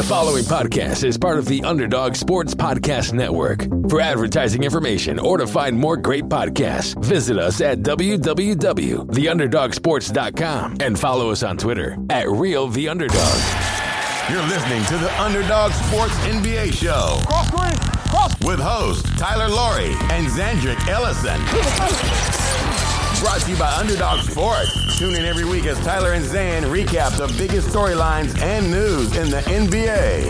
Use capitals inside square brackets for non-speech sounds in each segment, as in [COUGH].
The following podcast is part of the Underdog Sports Podcast Network. For advertising information or to find more great podcasts, visit us at www.theunderdogsports.com and follow us on Twitter at RealTheUnderdog. You're listening to the Underdog Sports NBA Show. Cross three, cross. With host Tyler Laurie and Zandrick Ellison. [LAUGHS] Brought to you by Underdog Sports. Tune in every week as Tyler and Zan recap the biggest storylines and news in the NBA.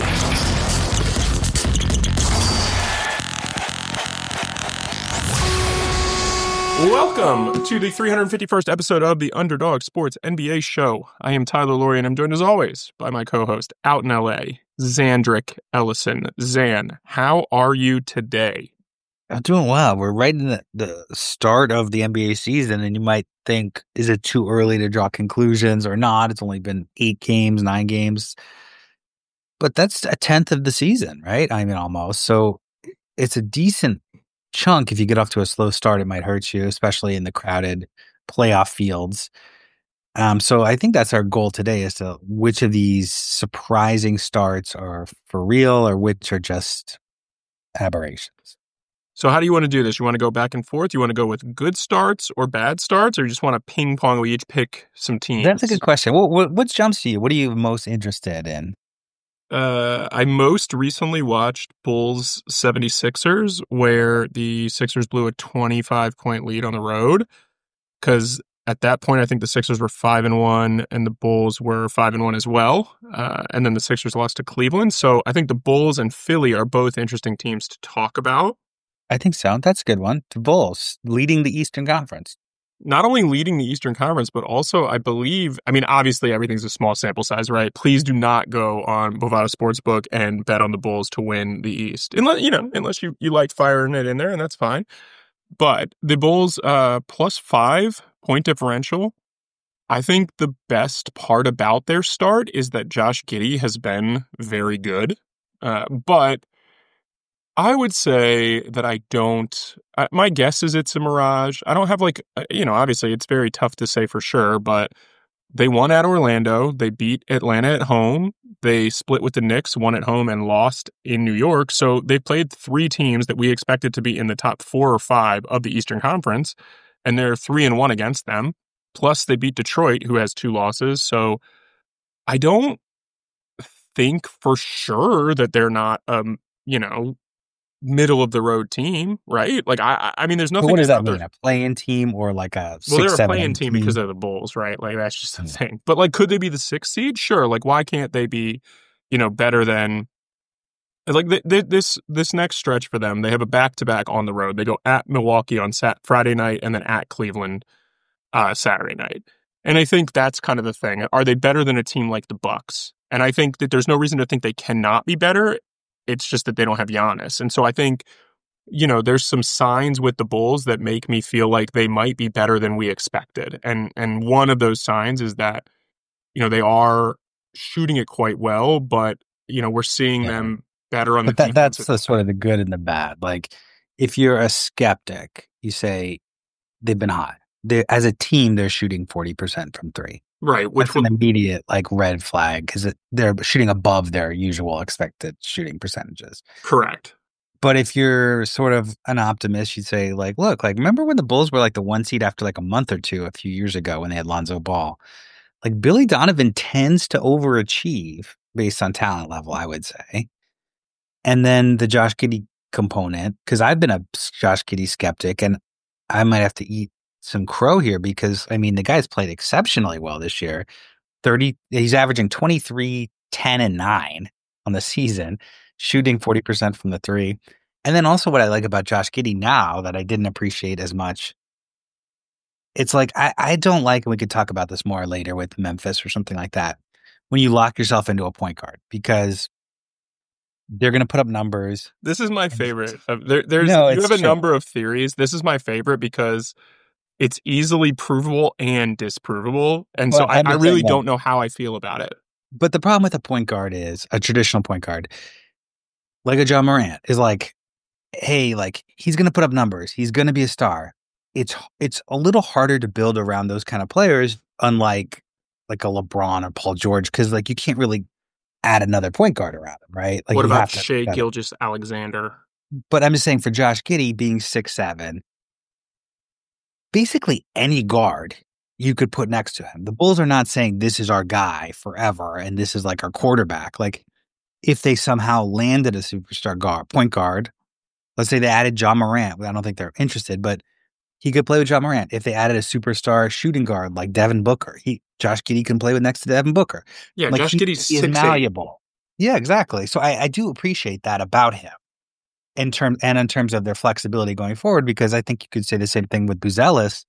Welcome to the 351st episode of the Underdog Sports NBA Show. I am Tyler Laurie, and I'm joined as always by my co-host out in LA, Zandrick Ellison. Zan, how are you today? I'm doing well. We're right in the, the start of the NBA season, and you might think, is it too early to draw conclusions or not? It's only been eight games, nine games. But that's a tenth of the season, right? I mean, almost. So it's a decent chunk. If you get off to a slow start, it might hurt you, especially in the crowded playoff fields. Um, so I think that's our goal today is to which of these surprising starts are for real or which are just aberrations. So, how do you want to do this? You want to go back and forth? You want to go with good starts or bad starts, or you just want to ping pong? We each pick some teams. That's a good question. What, what, what jumps to you? What are you most interested in? Uh, I most recently watched Bulls 76ers, where the Sixers blew a 25 point lead on the road. Because at that point, I think the Sixers were five and one, and the Bulls were five and one as well. Uh, and then the Sixers lost to Cleveland. So I think the Bulls and Philly are both interesting teams to talk about. I think so. That's a good one. The Bulls leading the Eastern Conference. Not only leading the Eastern Conference, but also, I believe, I mean, obviously everything's a small sample size, right? Please do not go on Bovada Sportsbook and bet on the Bulls to win the East. Unless, you know, unless you, you like firing it in there, and that's fine. But the Bulls, uh, plus five point differential. I think the best part about their start is that Josh Giddey has been very good. Uh, but I would say that I don't. Uh, my guess is it's a mirage. I don't have like, uh, you know, obviously it's very tough to say for sure, but they won at Orlando. They beat Atlanta at home. They split with the Knicks, won at home, and lost in New York. So they played three teams that we expected to be in the top four or five of the Eastern Conference, and they're three and one against them. Plus, they beat Detroit, who has two losses. So I don't think for sure that they're not, um, you know, middle of the road team, right? Like I, I mean, there's nothing. But what does that mean? A playing team or like a well, they're a playing team, team because they're the Bulls, right? Like that's just the thing. But like, could they be the sixth seed? Sure. Like, why can't they be, you know, better than? Like th- th- this this next stretch for them, they have a back to back on the road. They go at Milwaukee on Sat- Friday night and then at Cleveland uh, Saturday night. And I think that's kind of the thing. Are they better than a team like the Bucks? And I think that there's no reason to think they cannot be better. It's just that they don't have Giannis. And so I think, you know, there's some signs with the Bulls that make me feel like they might be better than we expected. And and one of those signs is that, you know, they are shooting it quite well, but you know, we're seeing yeah. them better on but the that, that's the sort of the good and the bad. Like if you're a skeptic, you say they've been hot. They're, as a team, they're shooting 40% from three. Right, which That's an immediate like red flag because they're shooting above their usual expected shooting percentages. Correct. But if you're sort of an optimist, you'd say like, look, like remember when the Bulls were like the one seed after like a month or two a few years ago when they had Lonzo Ball? Like Billy Donovan tends to overachieve based on talent level, I would say. And then the Josh Giddey component, because I've been a Josh Giddey skeptic, and I might have to eat some crow here because I mean the guy's played exceptionally well this year. 30 he's averaging 23 10 and 9 on the season, shooting 40% from the 3. And then also what I like about Josh Giddey now that I didn't appreciate as much it's like I, I don't like and we could talk about this more later with Memphis or something like that. When you lock yourself into a point guard because they're going to put up numbers. This is my favorite. There, there's no, you have a true. number of theories. This is my favorite because it's easily provable and disprovable. And well, so I, I really don't know how I feel about it. But the problem with a point guard is a traditional point guard, like a Ja Morant, is like, hey, like he's going to put up numbers. He's going to be a star. It's it's a little harder to build around those kind of players, unlike like a LeBron or Paul George, because like you can't really add another point guard around him, right? Like what about Shai Gilgeous Alexander? But I'm just saying for Josh Giddey being six seven, basically any guard you could put next to him. The Bulls are not saying this is our guy forever and this is like our quarterback. Like if they somehow landed a superstar guard, point guard, let's say they added Ja Morant. I don't think they're interested, but he could play with Ja Morant. If they added a superstar shooting guard like Devin Booker, he Josh Giddey can play with next to Devin Booker. Yeah, like Josh Giddey's is malleable. Yeah, exactly. So I, I do appreciate that about him in term and in terms of their flexibility going forward, because I think you could say the same thing with Buzelis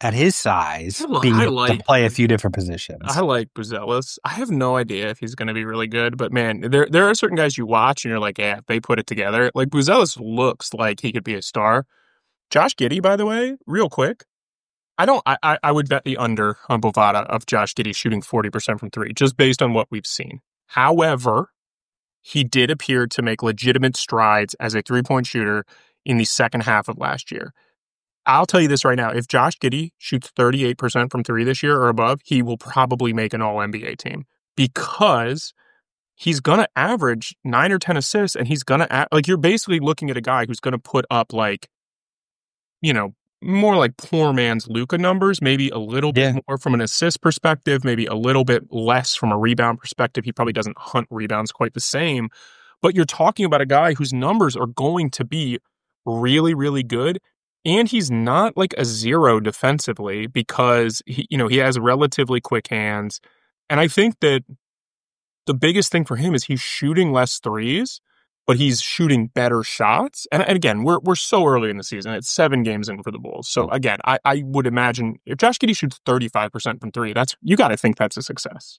at his size, I being able like, to play a few different positions. I like Buzelis. I have no idea if he's going to be really good, but man, there there are certain guys you watch and you're like, yeah, they put it together. Like Buzelis looks like he could be a star. Josh Giddey, by the way, real quick, I don't. I I would bet the under on Bovada of Josh Giddey shooting forty percent from three, just based on what we've seen. However, he did appear to make legitimate strides as a three point shooter in the second half of last year. I'll tell you this right now. If Josh Giddey shoots 38% from three this year or above, he will probably make an all NBA team because he's going to average nine or 10 assists and he's going to, like, you're basically looking at a guy who's going to put up, like, you know, more like poor man's Luka numbers, maybe a little yeah. bit more from an assist perspective, maybe a little bit less from a rebound perspective. He probably doesn't hunt rebounds quite the same. But you're talking about a guy whose numbers are going to be really, really good and he's not like a zero defensively because he, you know, he has relatively quick hands. And I think that the biggest thing for him is he's shooting less threes, but he's shooting better shots. And, and again, we're we're so early in the season. It's seven games in for the Bulls. So hmm. again, I, I would imagine if Josh Giddey shoots 35% from three, that's you gotta think that's a success.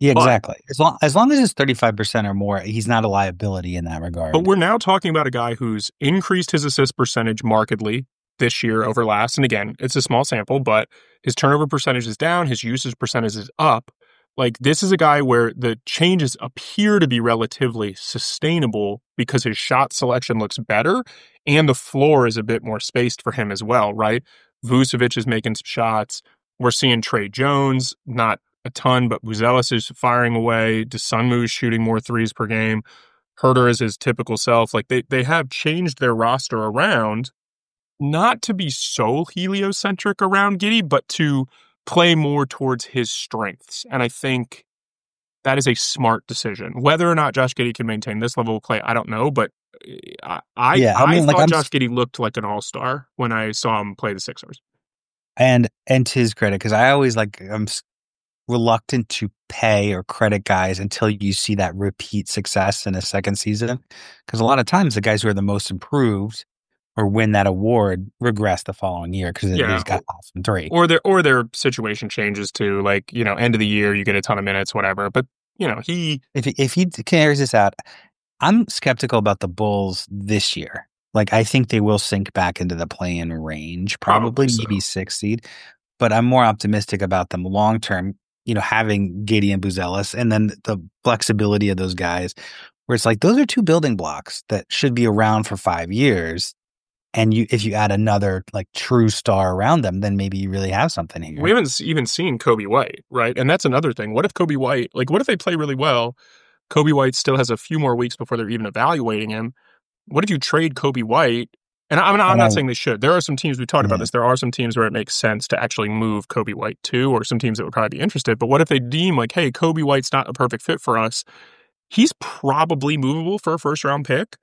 Yeah, but, exactly. As long as long as it's thirty five percent or more, he's not a liability in that regard. But we're now talking about a guy who's increased his assist percentage markedly this year over last. And again, it's a small sample, but his turnover percentage is down, his usage percentage is up. Like this is a guy where the changes appear to be relatively sustainable because his shot selection looks better and the floor is a bit more spaced for him as well, right? Vucevic is making some shots. We're seeing Tre Jones, not a ton, but Buzelis is firing away. Dosunmu is shooting more threes per game. Huerter is his typical self. Like they they have changed their roster around not to be so heliocentric around Giddey, but to play more towards his strengths. And I think that is a smart decision. Whether or not Josh Giddey can maintain this level of play, I don't know. But I, I, yeah, I, mean, I thought like, Josh Giddey looked like an all star when I saw him play the Sixers. And and to his credit, because I always like I'm reluctant to pay or credit guys until you see that repeat success in a second season, because a lot of times the guys who are the most improved or win that award regress the following year because yeah. he's got off from three. Or their or their situation changes too. Like you know, end of the year, you get a ton of minutes, whatever. But you know, he if he, if he carries this out, I'm skeptical about the Bulls this year. Like I think they will sink back into the play-in range, probably, probably maybe six seed. But I'm more optimistic about them long term. You know, having Giddey and Buzelis, and then the flexibility of those guys, where it's like those are two building blocks that should be around for five years and you if you add another like true star around them then maybe you really have something here. we haven't even seen coby white right? And that's another thing. What if coby white like what if they play really well coby white still has a few more weeks before they're even evaluating him. What if you trade coby white? And i'm, I'm not saying they should. There are some teams we talked yeah. about this there are some teams where it makes sense to actually move coby white to or some teams that would probably be interested but what if they deem like hey coby white's not a perfect fit for us? He's probably movable for a first round pick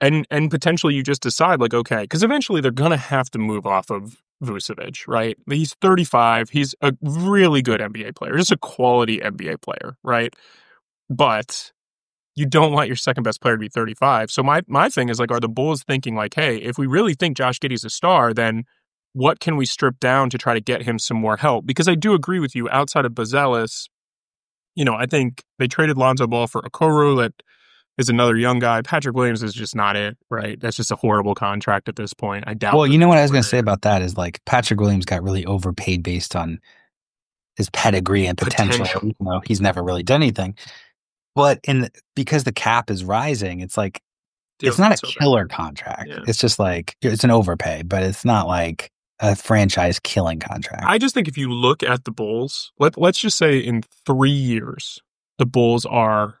and and potentially you just decide like okay because eventually they're gonna have to move off of Vucevic, right? He's 35. He's a really good NBA player, just a quality NBA player, right? But you don't want your second best player to be 35. So my my thing is like, are the Bulls thinking like, hey, if we really think Josh Giddey's a star, then what can we strip down to try to get him some more help? Because I do agree with you. Outside of Buzelis, you know, I think they traded Lonzo Ball for Okoro that is another young guy. Patrick Williams is just not it, right? That's just a horrible contract at this point. I doubt. Well, you know what I was going to say about that is like Patrick Williams got really overpaid based on his pedigree and potential. potential. You know, he's never really done anything. But in because the cap is rising, it's like Dude, it's not a so killer bad. contract. Yeah. It's just like it's an overpay, but it's not like a franchise killing contract. I just think if you look at the Bulls, let let's just say in three years, the Bulls are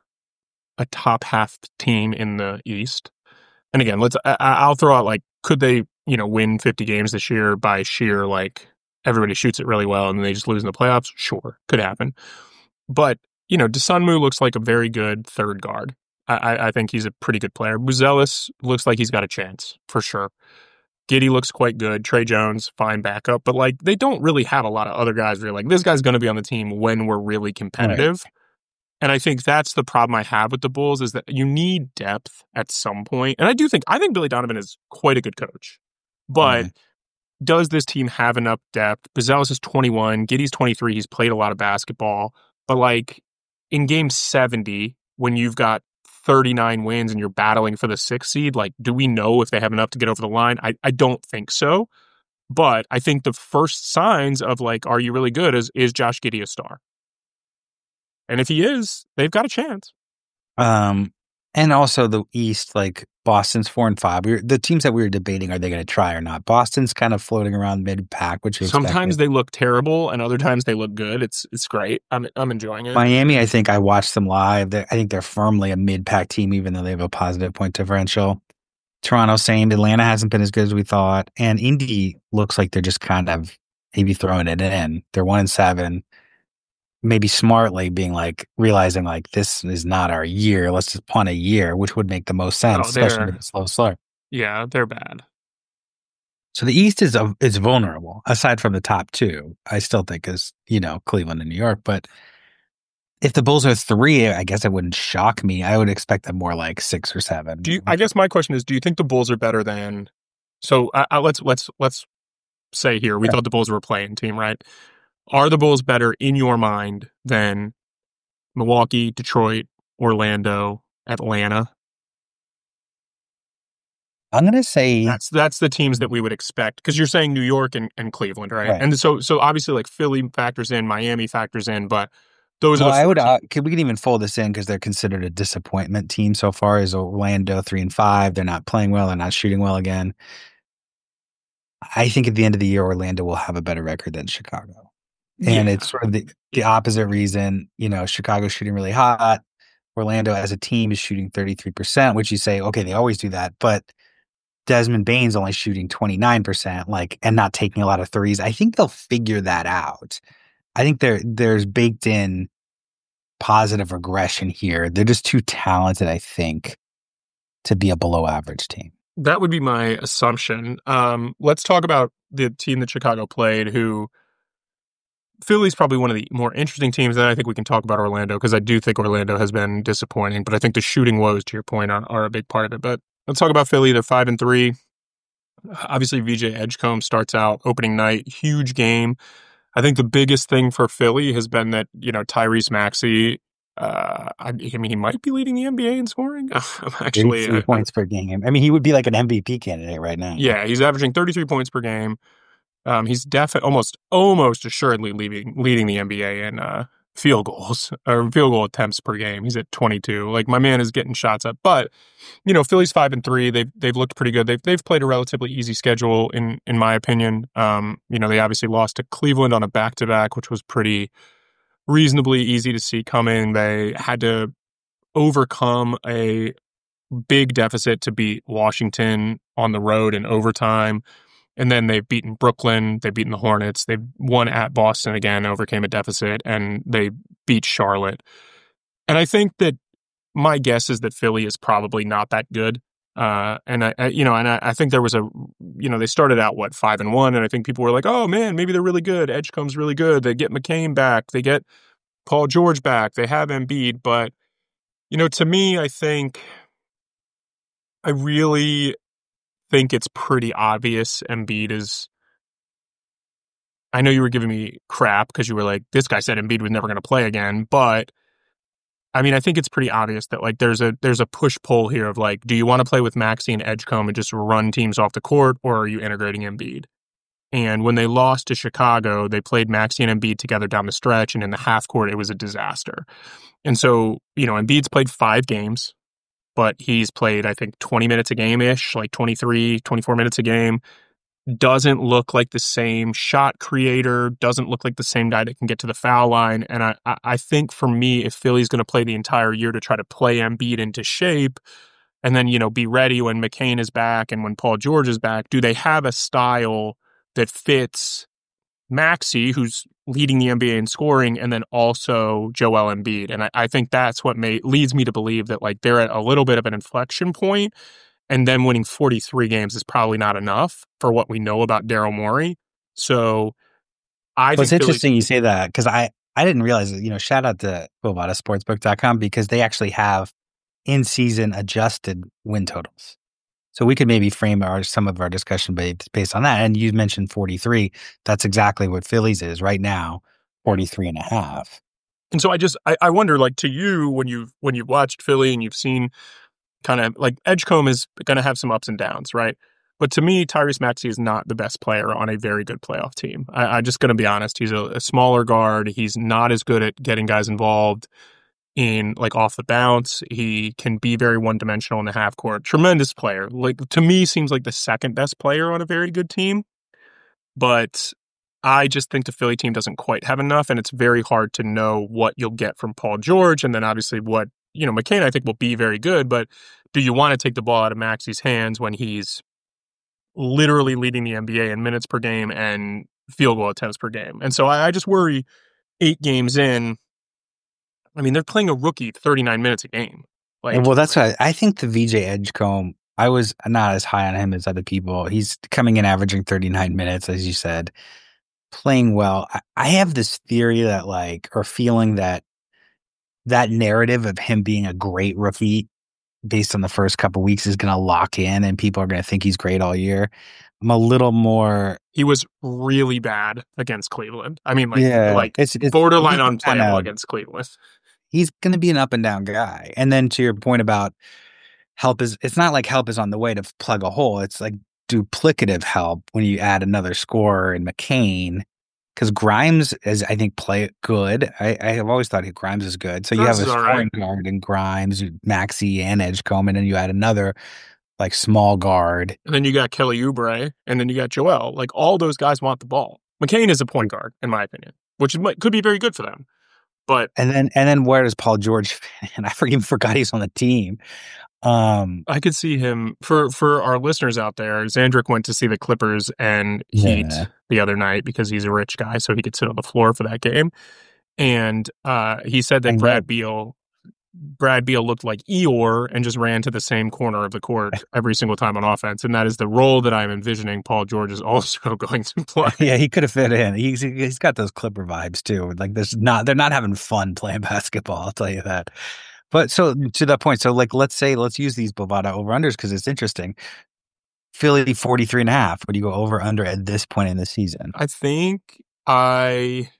a top half team in the East. And again, let's I, I'll throw out like could they, you know, win 50 games this year by sheer like everybody shoots it really well and they just lose in the playoffs? Sure, could happen. But, you know, Dosunmu looks like a very good third guard. I, I think he's a pretty good player. Buzelis looks like he's got a chance for sure. Giddey looks quite good. Tre Jones, fine backup, but like they don't really have a lot of other guys where you're like, this guy's going to be on the team when we're really competitive. Right. And I think that's the problem I have with the Bulls is that you need depth at some point. And I do think I think Billy Donovan is quite a good coach, but. Mm. Does this team have enough depth? Buzelis is 21, Giddey's 23. He's played a lot of basketball, but like in game 70, when you've got 39 wins and you're battling for the sixth seed, like, do we know if they have enough to get over the line? I, I don't think so. But I think the first signs of like, are you really good? Is is Josh Giddey a star? And if he is, they've got a chance. Um, and also the East, like Boston's four and five. We were, the teams that we were debating, are they going to try or not? Boston's kind of floating around mid pack, which is. sometimes they look terrible, and other times they look good. It's it's great. I'm I'm enjoying it. Miami, I think I watched them live. They're, I think they're firmly a mid pack team, even though they have a positive point differential. Toronto, same. Atlanta hasn't been as good as we thought, and Indy looks like they're just kind of maybe throwing it in. They're one and seven maybe smartly being like realizing like this is not our year. Let's just punt a year, which would make the most sense, oh, especially with a slow start. Yeah, they're bad. So the East is is vulnerable. Aside from the top two, I still think is you know Cleveland and New York. But if the Bulls are three, I guess it wouldn't shock me. I would expect them more like six or seven. Do you, I guess my question is: Do you think the Bulls are better than? So uh, uh let's let's let's say here we thought the Bulls were a playing team, right? Are the Bulls better in your mind than Milwaukee, Detroit, Orlando, Atlanta? I'm going to say that's that's the teams that we would expect because you're saying New York and, and Cleveland, right? right? And so so obviously like Philly factors in, Miami factors in, but those well. I would. Uh, we can even fold this in because they're considered a disappointment team so far. Is Orlando three and five? They're not playing well. They're not shooting well again. I think at the end of the year, Orlando will have a better record than Chicago. And yeah. it's sort of the, the opposite reason. You know, Chicago's shooting really hot. Orlando as a team is shooting 33%, which you say, okay, they always do that. But Desmond Bane's only shooting 29%, like, and not taking a lot of threes. I think they'll figure that out. I think there there's baked in positive regression here. They're just too talented, I think, to be a below average team. That would be my assumption. Um, let's talk about the team that Chicago played, who Philly's probably one of the more interesting teams. Then I think we can talk about Orlando because I do think Orlando has been disappointing. But I think the shooting woes, to your point, are, are a big part of it. But let's talk about Philly. They're five and three. Obviously, VJ Edgecombe starts out opening night, huge game. I think the biggest thing for Philly has been that you know Tyrese Maxey. Uh, I, I, mean, he might be leading the NBA in scoring. [LAUGHS] Actually three points per game. I mean, he would be like an MVP candidate right now. Yeah, he's averaging 33 points per game. Um, he's definitely almost almost assuredly leading leading the NBA in uh, field goals [LAUGHS] or field goal attempts per game. He's at 22. Like my man is getting shots up. But you know, Philly's five and three. They've they've looked pretty good. They've they've played a relatively easy schedule in in my opinion. Um, you know, they obviously lost to Cleveland on a back to back, which was pretty reasonably easy to see coming. They had to overcome a big deficit to beat Washington on the road in overtime. And then they've beaten Brooklyn, they've beaten the Hornets, they've won at Boston again, overcame a deficit, and they beat Charlotte. And I think that my guess is that Philly is probably not that good. Uh, and I, I, you know, and I, I, think there was a, you know, they started out what five and one, and I think people were like, oh man, maybe they're really good. Edgecombe's really good. They get McCain back, they get Paul George back, they have Embiid, but you know, to me, I think I really think it's pretty obvious Embiid is. I know you were giving me crap because you were like, this guy said Embiid was never going to play again, but I mean, I think it's pretty obvious that like there's a there's a push pull here of like, do you want to play with Maxey and Edgecombe and just run teams off the court, or are you integrating Embiid? And when they lost to Chicago, they played Maxey and Embiid together down the stretch, and in the half court, it was a disaster. And so, you know, Embiid's played five games but he's played, I think, 20 minutes a game ish, like 23, 24 minutes a game. doesn't look like the same shot creator, doesn't look like the same guy that can get to the foul line. And I, I think for me, if Philly's going to play the entire year to try to play Embiid into shape and then, you know, be ready when McCain is back and when Paul George is back, do they have a style that fits Maxey, who's leading the NBA in scoring, and then also Joel Embiid? And I, I think that's what may, leads me to believe that like they're at a little bit of an inflection point and then winning 43 games is probably not enough for what we know about Daryl Morey. So I well, it's interesting Philly, you say that because I, I didn't realize it. You know, shout out to Bovadasportsbook.com because they actually have in season adjusted win totals. So we could maybe frame our some of our discussion based based on that. And you mentioned 43. That's exactly what Phillies is right now, 43 and a half. And so I just I, I wonder, like to you, when you've when you've watched Philly and you've seen kind of like Edgecombe is going to have some ups and downs, right? But to me, Tyrese Maxey is not the best player on a very good playoff team. I, am just going to be honest. He's a, a, smaller guard. He's not as good at getting guys involved in like off the bounce. He can be very one dimensional in the half court. Tremendous player. Like to me, seems like the second best player on a very good team. But I just think the Philly team doesn't quite have enough, and it's very hard to know what you'll get from Paul George, and then obviously what you know, McCain, I think, will be very good, but do you want to take the ball out of Maxey's hands when he's literally leading the NBA in minutes per game and field goal attempts per game? And so I, I just worry eight games in. I mean, they're playing a rookie 39 minutes a game. Like, well, that's what I, I think the VJ Edgecombe, I was not as high on him as other people. He's coming in averaging 39 minutes, as you said, playing well. I, I have this theory that, like, or feeling that that narrative of him being a great rookie based on the first couple weeks is going to lock in and people are going to think he's great all year. I'm a little more. He was really bad against Cleveland. I mean, like, yeah, like it's, it's borderline unplayable against Cleveland. He's going to be an up and down guy. And then to your point about help is, it's not like help is on the way to plug a hole. It's like duplicative help when you add another scorer in McCain because Grimes is, I think, play good. I, I have always thought Grimes is good. So you have a scoring right. guard in Grimes, Maxey, and Edgecombe, and then you add another like small guard. And then you got Kelly Oubre, and then you got Joel. Like all those guys want the ball. McCain is a point guard, in my opinion, which could be very good for them. But and then and then where does Paul George? [LAUGHS] And I even forgot he's on the team. Um, I could see him for for our listeners out there. Zandrick went to see the Clippers and Heat yeah. the other night because he's a rich guy, so he could sit on the floor for that game. And uh, he said that Brad Beal, Brad Beal looked like Eeyore and just ran to the same corner of the court [LAUGHS] every single time on offense, and that is the role that I'm envisioning. Paul George is [LAUGHS] also going to play. [LAUGHS] Yeah, he could have fit in. He's he's got those Clipper vibes too. Like there's not they're not having fun playing basketball. I'll tell you that. But so to that point, so like let's say let's use these Bovada over unders because it's interesting. Philly 43 and a half. Would you go over under at this point in the season? I think I,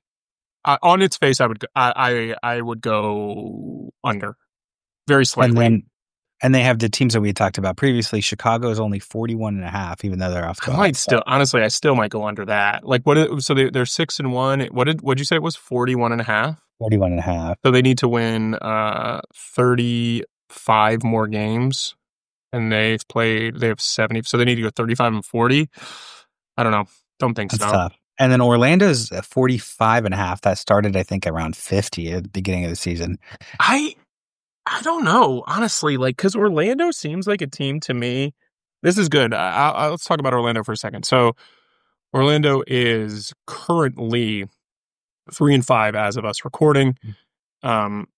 I on its face I would go, I, I I would go under. Very slightly. And then and they have the teams that we talked about previously. Chicago is only 41 and a half, even though they're off. I might still, honestly, I still might go under that. Like what, so they, they're six and one. What did, what'd you say it was? 41 and a half? 41 and a half. So they need to win uh, 35 more games and they've played they have 70 so they need to go 35 and 40. I don't know. Don't think That's so. Tough. And then Orlando's 45 and a half. That started I think around 50 at the beginning of the season. I I don't know, honestly, like cuz Orlando seems like a team to me. This is good. I, I, let's talk about Orlando for a second. So Orlando is currently three and five as of us recording. Mm. Um,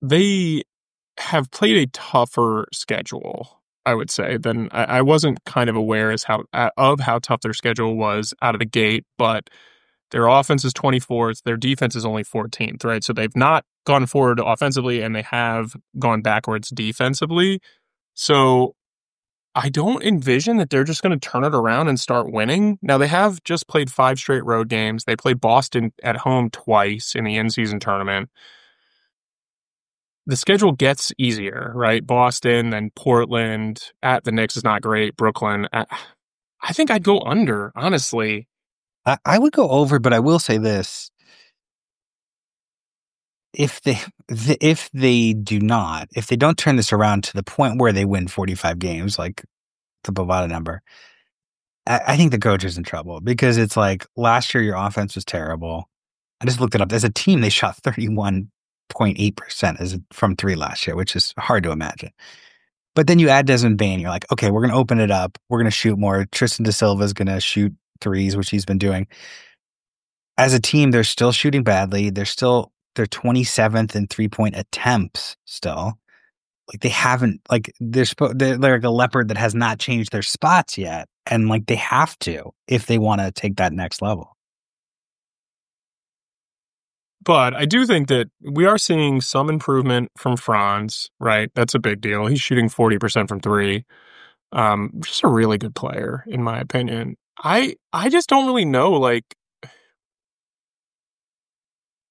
they have played a tougher schedule, I would say, than I, I wasn't kind of aware as how uh, of how tough their schedule was out of the gate, but their offense is 24th, their defense is only 14th, right? So they've not gone forward offensively and they have gone backwards defensively. So I don't envision that they're just going to turn it around and start winning. Now, they have just played five straight road games. They played Boston at home twice in the in season tournament. The schedule gets easier, right? Boston, then Portland, at the Knicks is not great. Brooklyn. Uh, I think I'd go under, honestly. I, I would go over, but I will say this if they if they do not, if they don't turn this around to the point where they win 45 games, like the Bovada number, I, I think the coach is in trouble because it's like last year your offense was terrible. I just looked it up. As a team, they shot 31.8% is from three last year, which is hard to imagine. But then you add Desmond Bane, you're like, okay, we're going to open it up. We're going to shoot more. Tristan da Silva is going to shoot threes, which he's been doing. As a team, they're still shooting badly. They're still they're 27th in three point attempts still. Like they haven't like they're, they're they're like a leopard that has not changed their spots yet, and like they have to if they want to take that next level. But I do think that we are seeing some improvement from Franz, right? That's a big deal. He's shooting 40% from three. Um, just a really good player, in my opinion. I I just don't really know, like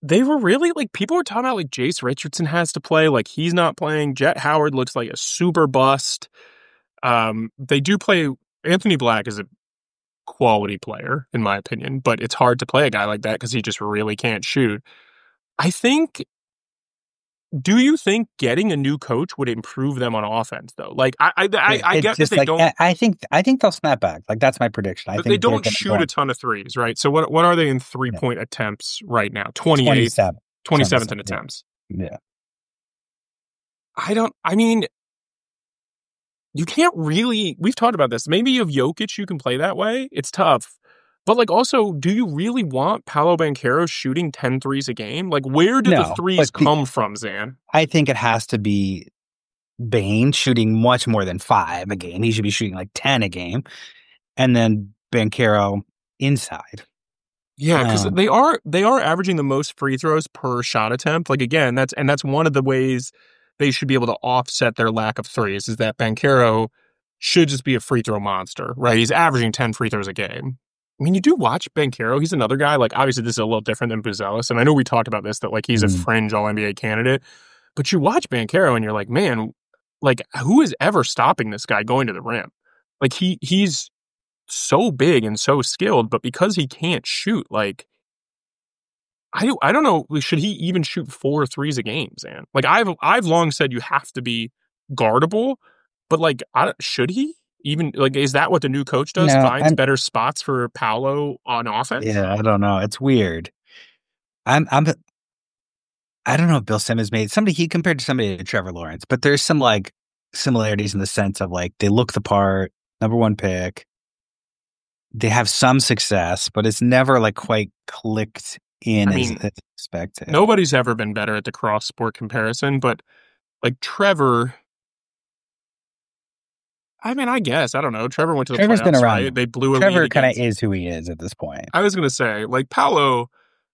they were really like people were talking about like Jase Richardson has to play, like he's not playing. Jett Howard looks like a super bust. Um, they do play Anthony Black is a quality player, in my opinion, but it's hard to play a guy like that because he just really can't shoot. I think. Do you think getting a new coach would improve them on offense though? Like I, I, I, I that they like, don't. I think I think they'll snap back. Like that's my prediction. I but think they don't shoot a ton of threes, right? So what what are they in three Yeah. point attempts right now? go 28th, 27. 27th in 27, yeah. attempts. Yeah. I don't. I mean, you can't really. We've talked about this. Maybe you have Jokic, you can play that way. It's tough. But like, also, do you really want Paolo Banchero shooting 10 threes a game? Like, where do the threes the- come from, Zan? I think it has to be Bane shooting much more than five a game. He should be shooting like 10 a game. And then Banchero inside. Yeah, because Um, they are they are averaging the most free throws per shot attempt. Like again, that's and that's one of the ways they should be able to offset their lack of threes. Is that Banchero should just be a free throw monster, right? He's averaging ten free throws a game. I mean, you do watch Banchero. He's another guy. Like obviously, this is a little different than Buzelis, and I know we talked about this that like he's a Mhm. fringe All NBA candidate. But you watch Banchero and you're like, man, like who is ever stopping this guy going to the rim? Like he he's so big and so skilled, but because he can't shoot, like I don't, I don't know, should he even shoot four threes a game, Zan? Like I've I've long said you have to be guardable, but like I, should he even like is that what the new coach does? No, Finds I'm- better spots for Paolo on offense? Yeah, I don't know. It's weird. I'm I'm I don't know if Bill Simmons made somebody he compared to somebody to Trevor Lawrence, but there's some like similarities in the sense of like they look the part, number one pick. They have some success, but it's never like quite clicked in I mean, as expected. Nobody's ever been better at the cross sport comparison, but like Trevor. I mean, I guess I don't know. Trevor went to the Trevor's playoffs, been around. right? They blew a Trevor kind of is who he is at this point. I was gonna say, like Paolo,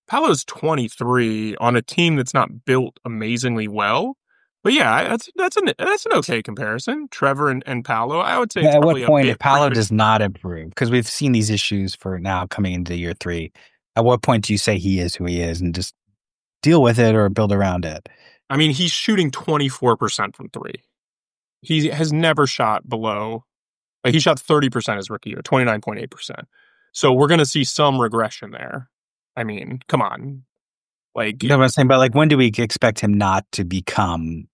Paolo's twenty three on a team that's not built amazingly well. But yeah, that's that's an that's an okay comparison. Trevor and, and Paolo, I would say. it's at what point if Paolo does not improve, because we've seen these issues for now coming into year three, at what point do you say he is who he is and just deal with it or build around it? I mean, he's shooting twenty four percent from three. He has never shot below. Like he shot thirty percent his rookie year, twenty nine point eight percent. So we're gonna see some regression there. I mean, come on, like You know what I'm saying? But like, when do we expect him not to become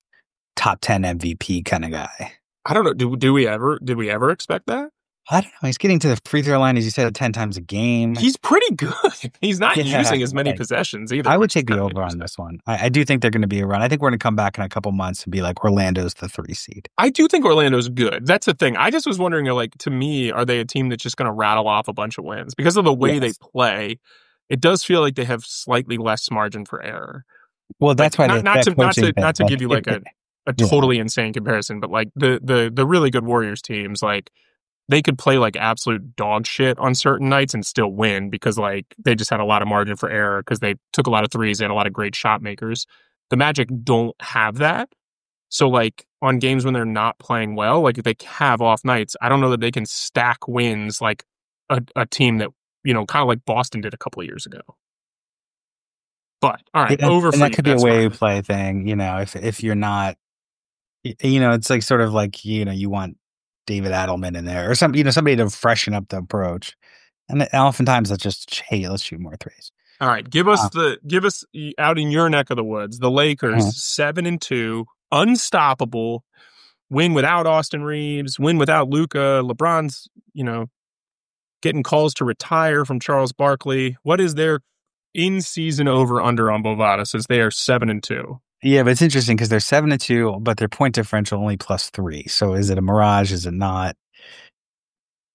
top 10 MVP kind of guy? I don't know. Do do we ever did we ever expect that? I don't know. He's getting to the free throw line, as you said, 10 times a game. He's pretty good. [LAUGHS] He's not Yeah, using as many right. possessions either. I would take the [LAUGHS] over on this one. I, I do think they're going to be a run. I think we're going to come back in a couple months and be like, Orlando's the three seed. I do think Orlando's good. That's the thing. I just was wondering, like, to me, are they a team that's just going to rattle off a bunch of wins because of the way they play? It does feel like they have slightly less margin for error. Well, that's Like, why not, not that to not to not to give you like a, a Yeah. totally insane comparison, but like the the the really good Warriors teams, like they could play like absolute dog shit on certain nights and still win because like they just had a lot of margin for error because they took a lot of threes, and a lot of great shot makers. The Magic don't have that. So like on games when they're not playing well, like if they have off nights, I don't know that they can stack wins like a, a team that, you know, kind of like Boston did a couple of years ago. But all right, Yeah, over and that you, could be a way play thing, you know, if if you're not you know, it's like sort of like, you know, you want David Adelman in there or some you know, somebody to freshen up the approach. And oftentimes that's just, hey, let's shoot more threes. All right, give us Uh. the give us out in your neck of the woods. The Lakers Mhm. seven and two, unstoppable. Win without Austin Reaves. Win without Luka. LeBron's you know getting calls to retire from Charles Barkley. What is their in season over under on Bovada since they are seven and two? Yeah, but it's interesting because they're seven and two, but their point differential only plus three. So is it a mirage? Is it not?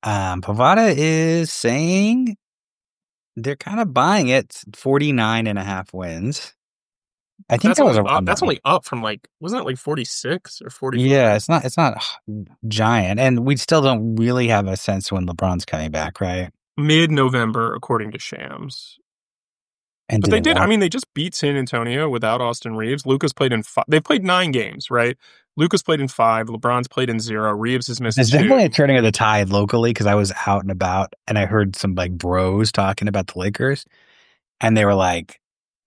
Um, Bovada is saying they're kind of buying it 49 and a half wins. I think that's that was only up, that's only up from like wasn't it like forty six or forty? Yeah, it's not it's not giant, and we still don't really have a sense when LeBron's coming back, right? Mid November, according to Shams. But they did. I mean, they just beat San Antonio without Austin Reaves. Luka's played in five. They played nine games, right? Luka's played in five. LeBron's played in zero. Reaves has missed There's two. definitely a turning of the tide locally because I was out and about and I heard some like bros talking about the Lakers, and they were like,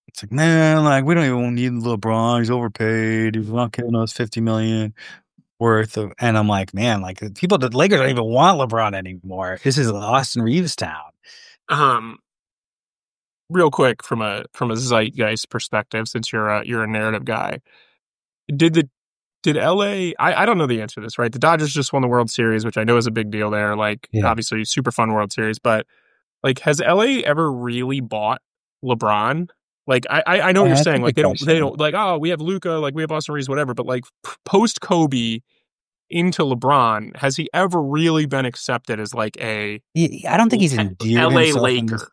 "It's like man, like we don't even need LeBron. He's overpaid. He's not giving us fifty million worth of." And I'm like, man, like people, the Lakers don't even want LeBron anymore. This is Austin Reaves town. um real quick from a from a zeitgeist perspective since you're a you're a narrative guy did the did la I, I don't know the answer to this right the dodgers just won the world series which i know is a big deal there like Yeah. obviously super fun world series but like has la ever really bought lebron like i i, I know what Yeah, you're saying like they don't they don't like oh we have luka like we have austin reaves whatever but like post kobe into lebron has he ever really been accepted as like a? I don't think he's endeared la himself in laker this-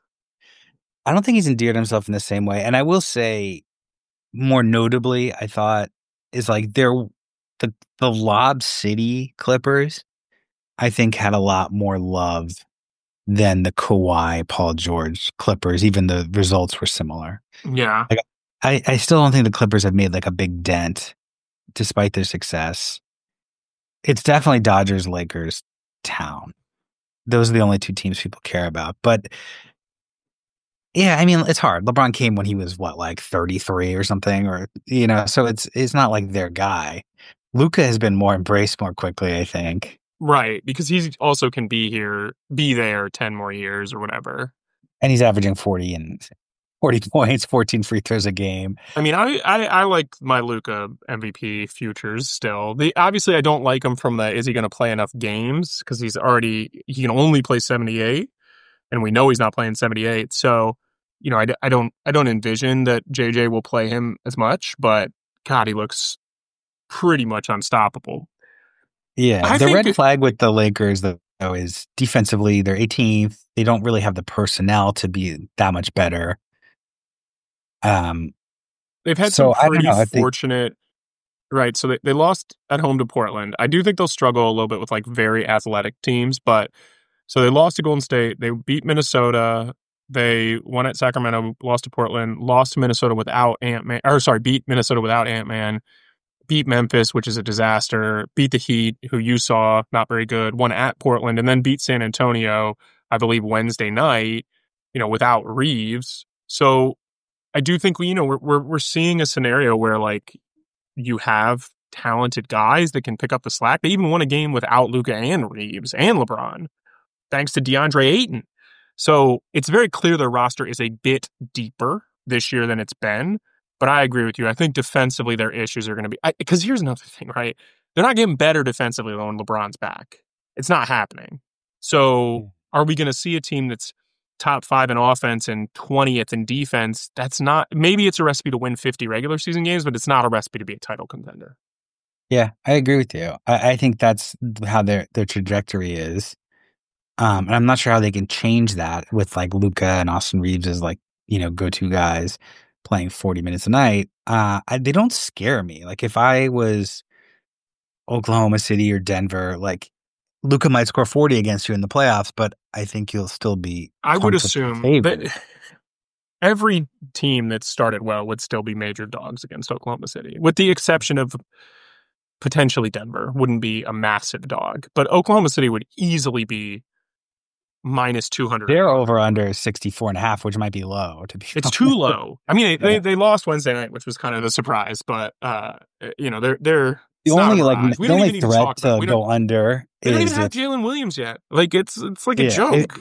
I don't think he's endeared himself in the same way. And I will say, more notably, I thought is like there the the Lob City Clippers. I think had a lot more love than the Kawhi Paul George Clippers. Even the results were similar. yeah I I still don't think the Clippers have made like a big dent, despite their success. It's definitely Dodgers Lakers town. Those are the only two teams people care about. But yeah, I mean it's hard. LeBron came when he was what, like 33 or something, or you know, so it's it's not like their guy. Luka has been more embraced more quickly, I think. Right, because he also can be here, be there 10 more years or whatever. And he's averaging 40 and 40 [LAUGHS] points, 14 free throws a game. I mean, I I, I like my Luka MVP futures still. The obviously I don't like him from the is he going to play enough games because he's already he can only play 78 and we know he's not playing 78. So, you know, I don't I don't envision that JJ will play him as much, but god, he looks pretty much unstoppable. Yeah, I the red it- flag with the Lakers though is defensively they're 18th. They don't really have the personnel to be that much better. Um, They've had So, I some pretty know, I fortunate. Right. So they, they lost at home to Portland. I do think they'll struggle a little bit with like very athletic teams, but so they lost to Golden State. They beat Minnesota. They won at Sacramento, lost to Portland, lost to Minnesota without Ant Man, or sorry, beat Minnesota without Ant Man, beat Memphis, which is a disaster, beat the Heat, who you saw, not very good, won at Portland, and then beat San Antonio, I believe, Wednesday night, you know, without Reaves. So I do think you know, we're, we're we're seeing a scenario where like you have talented guys that can pick up the slack. They even won a game without Luka and Reaves and LeBron, thanks to DeAndre Ayton. So it's very clear their roster is a bit deeper this year than it's been. But I agree with you. I think defensively their issues are going to be because here's another [LAUGHS] thing, right? They're not getting better defensively when LeBron's back. It's not happening. So are we going to see a team that's top five in offense and 20th in defense, that's not, maybe it's a recipe to win 50 regular season games, but it's not a recipe to be a title contender. yeah, I agree with you. I, I think that's how their their trajectory is. Um, and I'm not sure how they can change that with like Luka and Austin Reaves as like you know go to guys playing 40 minutes a night. Uh, I, they don't scare me. Like if I was Oklahoma City or Denver, like Luka might score 40 against you in the playoffs, but I think you'll still be. I would assume that every team that started well would still be major dogs against Oklahoma City, with the exception of potentially Denver wouldn't be a massive dog, but Oklahoma City would easily be minus 200. They're over under 64 and a half, which might be low to be. It's too low. I mean, they, Yeah. they lost Wednesday night, which was kind of a surprise, but uh, you know, they're they're The only like. We the only threat to, about it. We don't- go under They don't is even have Jalen Williams yet. Like it's it's like a Yeah, joke. it-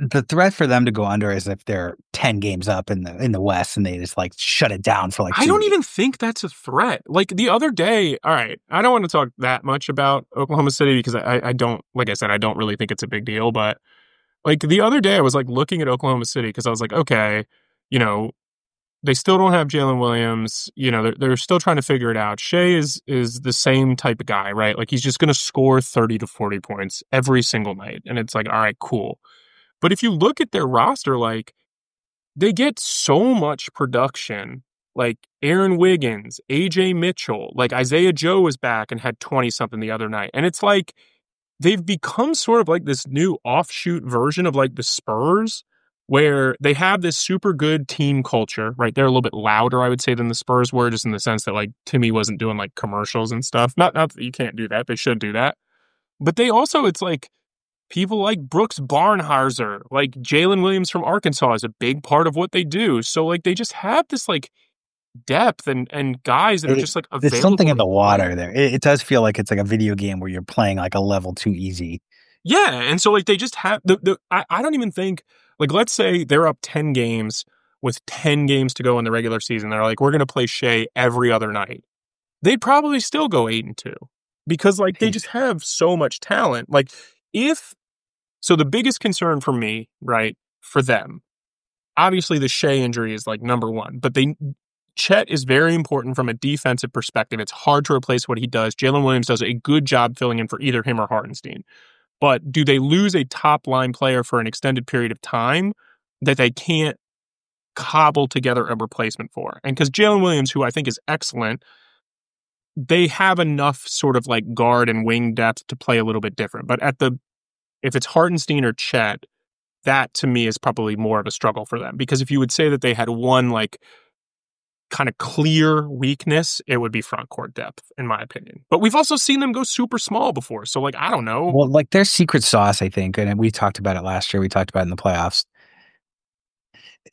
the threat for them to go under is if they're 10 games up in the in the West and they just like shut it down for like I don't weeks. even think that's a threat. Like the other day, all right, I don't want to talk that much about Oklahoma City because I, I don't, like I said, I don't really think it's a big deal. But Like the other day, I was like looking at Oklahoma City because I was like, okay, you know, they still don't have Jalen Williams. You know, they're, they're still trying to figure it out. Shai is is the same type of guy, right? Like he's just going to score thirty to forty points every single night, and it's like, all right, cool. But if you look at their roster, like they get so much production. Like Aaron Wiggins, Ajay Mitchell, like Isaiah Joe was back and had 20 something the other night. And it's like they've become sort of like this new offshoot version of like the Spurs where they have this super good team culture, right? They're a little bit louder, I would say, than the Spurs were, just in the sense that like Timmy wasn't doing like commercials and stuff. Not not that you can't do that. They should do that. But they also, it's like people like Brooks Barnhizer, like Jaylin Williams from Arkansas is a big part of what they do. So like they just have this like depth and and guys that are just like available. There's something in the water there. It, it does feel like it's like a video game where you're playing like a level too easy. Yeah, and so like they just have the the I, I don't even think like let's say they're up ten games with ten games to go in the regular season. They're like, we're gonna play Shai every other night. They'd probably still go eight and two because like they just have so much talent. Like if so, the biggest concern for me, right, for them, obviously the Shai injury is like number one, but they Chet is very important from a defensive perspective. It's hard to replace what he does. Jalen Williams does a good job filling in for either him or Hartenstein. But do they lose a top line player for an extended period of time that they can't cobble together a replacement for? And because Jalen Williams, who I think is excellent, they have enough sort of like guard and wing depth to play a little bit different. But at the if it's Hartenstein or Chet, that to me is probably more of a struggle for them. Because if you would say that they had one like kind of clear weakness, it would be front court depth, in my opinion. But we've also seen them go super small before. So, like, I don't know. Well, like their secret sauce, I think, and we talked about it last year, we talked about it in the playoffs.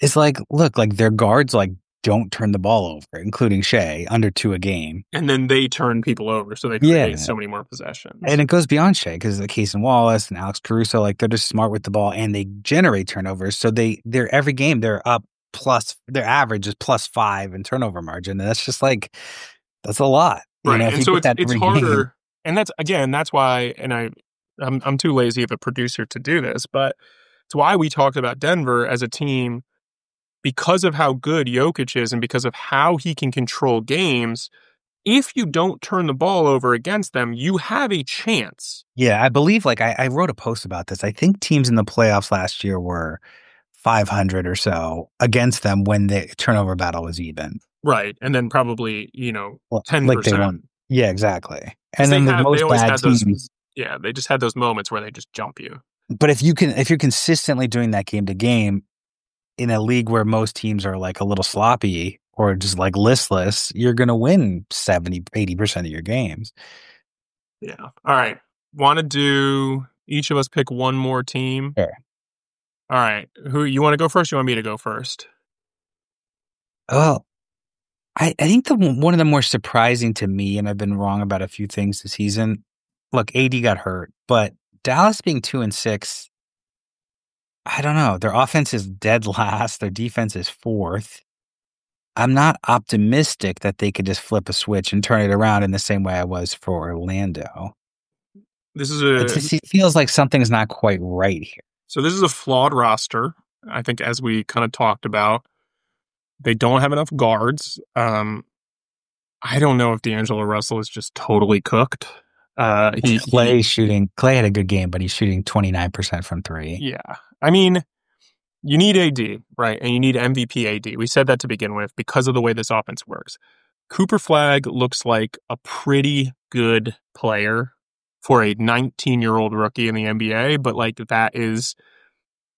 It's like, look, like their guards like don't turn the ball over, including Shai, under two a game. And then they turn people over, so they create yeah. so many more possessions. And it goes beyond Shai because the Cason Wallace and Alex Caruso, like they're just smart with the ball and they generate turnovers. So they they're every game they're up plus their average is plus five in turnover margin. And that's just like that's a lot. Right. You know, and so it's, it's harder. Game. And that's again, that's why and I I'm I'm too lazy of a producer to do this, but it's why we talked about Denver as a team because of how good Jokic is and because of how he can control games, if you don't turn the ball over against them, you have a chance. Yeah, I believe like I, I, wrote a post about this. I think teams in the playoffs last year were 500 or so against them when the turnover battle was even. Right. And then probably, you know, well, 10%. Like they won. Yeah, exactly. And then the most bad teams. Those, yeah, they just had those moments where they just jump you. But if you can, if you're consistently doing that game to game, in a league where most teams are like a little sloppy or just like listless, you're going to win 70, 80% of your games. Yeah. All right. Want to do each of us pick one more team? Sure. All right. Who you want to go first? you want me to go first? Well, I, I think the one of the more surprising to me, and I've been wrong about a few things this season. Look, AD got hurt, but Dallas being two and six I don't know. Their offense is dead [LAUGHS] last. Their defense is fourth. I'm not optimistic that they could just flip a switch and turn it around in the same way I was for Orlando. This is a. It feels like something's not quite right here. So this is a flawed roster. I think, as we kind of talked about, they don't have enough guards. Um, I don't know if D'Angelo Russell is just totally cooked. Uh, he, Klay he, shooting. Klay had a good game, but he's shooting 29% from three. Yeah. I mean, you need AD, right? And you need MVP AD. We said that to begin with because of the way this offense works. Cooper Flagg looks like a pretty good player for a 19 year old rookie in the NBA, but like that is,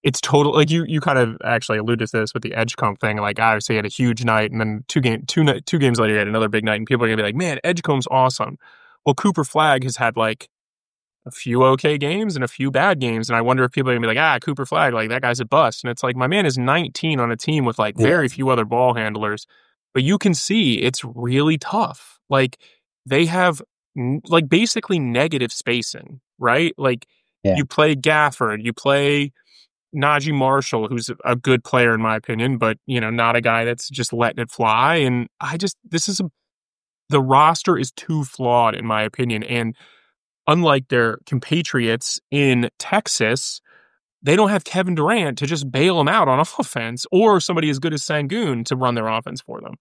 it's total. Like you, you kind of actually alluded to this with the Edgecombe thing. Like obviously he had a huge night, and then two game, two two games later he had another big night, and people are gonna be like, "Man, Edgecombe's awesome." Well, Cooper Flagg has had like a few okay games and a few bad games. And I wonder if people are gonna be like, ah, Cooper Flagg, like that guy's a bust. And it's like my man is 19 on a team with like very few other ball handlers. But you can see it's really tough. Like they have like basically negative spacing, right? Like yeah. you play Gafford, you play Naji Marshall, who's a good player in my opinion, but you know, not a guy that's just letting it fly. And I just this is a the roster is too flawed in my opinion. And unlike their compatriots in Texas, they don't have Kevin Durant to just bail them out on [LAUGHS] offense or somebody as good as Sengun to run their offense for them.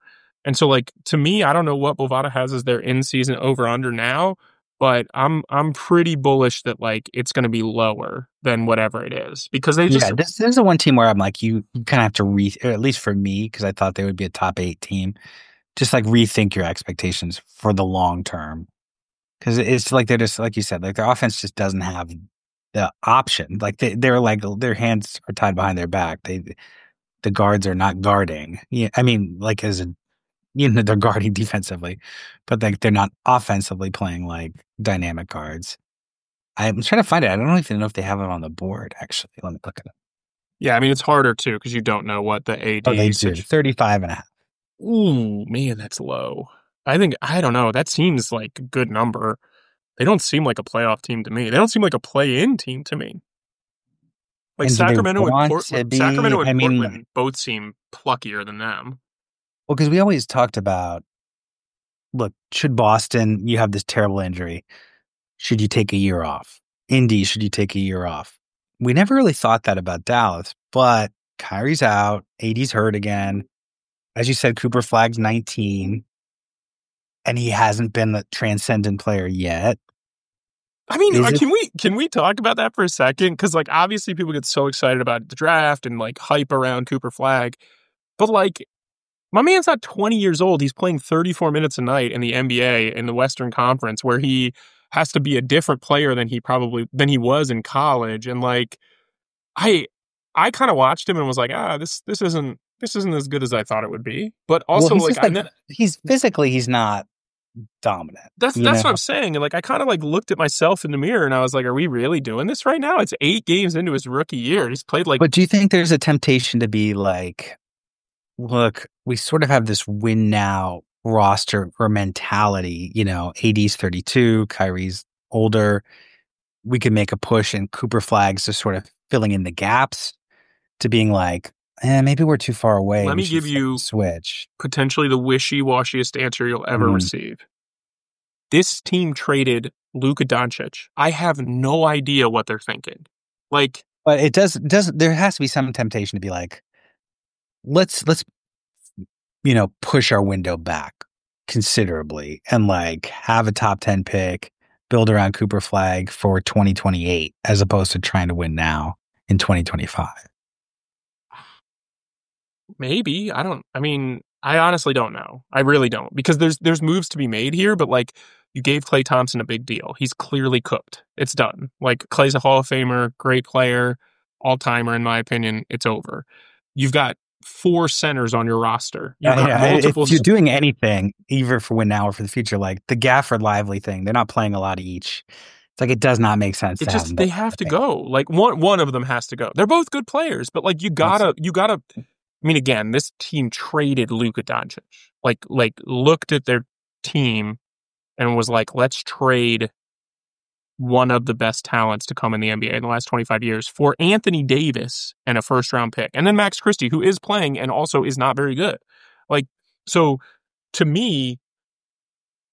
And so, like to me, I don't know what Bovada has as their in season over under now, but I'm I'm pretty bullish that like it's going to be lower than whatever it is because they just yeah. This, this is the one team where I'm like you, kind of have to re, at least for me, because I thought they would be a top eight team. Just like rethink your expectations for the long term, because it's like they're just like you said, like their offense just doesn't have the option. Like they, they're like their hands are tied behind their back. They the guards are not guarding. Yeah, I mean, like as a you know they're guarding [LAUGHS] defensively, but like they're not offensively playing like dynamic guards. I'm trying to find it. I don't even know if they have it on the board. Actually, let me look at it. Yeah, I mean it's harder too because you don't know what the AD. Oh, they do 35 and a half. Ooh, man, that's low. I think I don't know. That seems like a good number. They don't seem like a playoff team to me. They don't seem like a play-in team to me. Like And Sacramento and Portland, to Sacramento and I mean- Portland both seem pluckier than them. Well, because we always talked about, look, should Boston, you have this terrible injury. Should you take a year off? Indy, should you take a year off? We never really thought that about Dallas, but Kyrie's out. AD's hurt again. As you said, Cooper Flagg's 19, and he hasn't been a transcendent player yet. I mean, Is uh, it- can we can we talk about that for a second? Because like obviously people get so excited about the draft and like hype around Cooper Flagg, but like my man's not 20 years old. He's playing 34 minutes a night in the NBA in the Western Conference, where he has to be a different player than he probably than he was in college. And like I I kind of watched him and was like, ah, this this isn't this isn't as good as I thought it would be. But also he's like, I ne- he's physically, he's not dominant. That's that's know? what I'm saying. And like I kind of like looked at myself in the mirror and I was like, are we really doing this right now? It's eight games into his rookie year. He's played like But do you think there's a temptation to be like, look, we sort of have this win now roster or mentality, you know, AD's 32, Kyrie's older. We could make a push and Cooper Flagg's just sort of filling in the gaps to being like, eh, maybe we're too far away. Let We me give you- switch. potentially the wishy-washiest answer you'll ever Mhm. receive. This team traded Luka Doncic. I have no idea what they're thinking. Like But it does does there has to be some temptation to be like, let's let's you know, push our window back considerably and like have a top 10 pick, build around Cooper Flagg for 2028 as opposed to trying to win now in 2025. maybe I don't. I mean, I honestly don't know. I really don't because there's there's moves to be made here. But like you gave Klay Thompson a big deal. He's clearly cooked. It's done. Like Klay's a Hall of Famer, great player, all timer in my opinion. It's over. You've got four centers on your roster. You've Yeah, yeah. If you're doing anything, either for win now or for the future, like the Gafford Lively thing, they're not playing a lot of each. It's like it does not make sense. It to have just they have to think. go. Like one one of them has to go. They're both good players, but like you gotta you gotta. I mean, again, this team traded Luka Doncic. Like like looked at their team and was like, let's trade one of the best talents to come in the NBA in the last 25 years for Anthony Davis and a first round pick. And then Max Christie, who is playing and also is not very good. Like, so to me,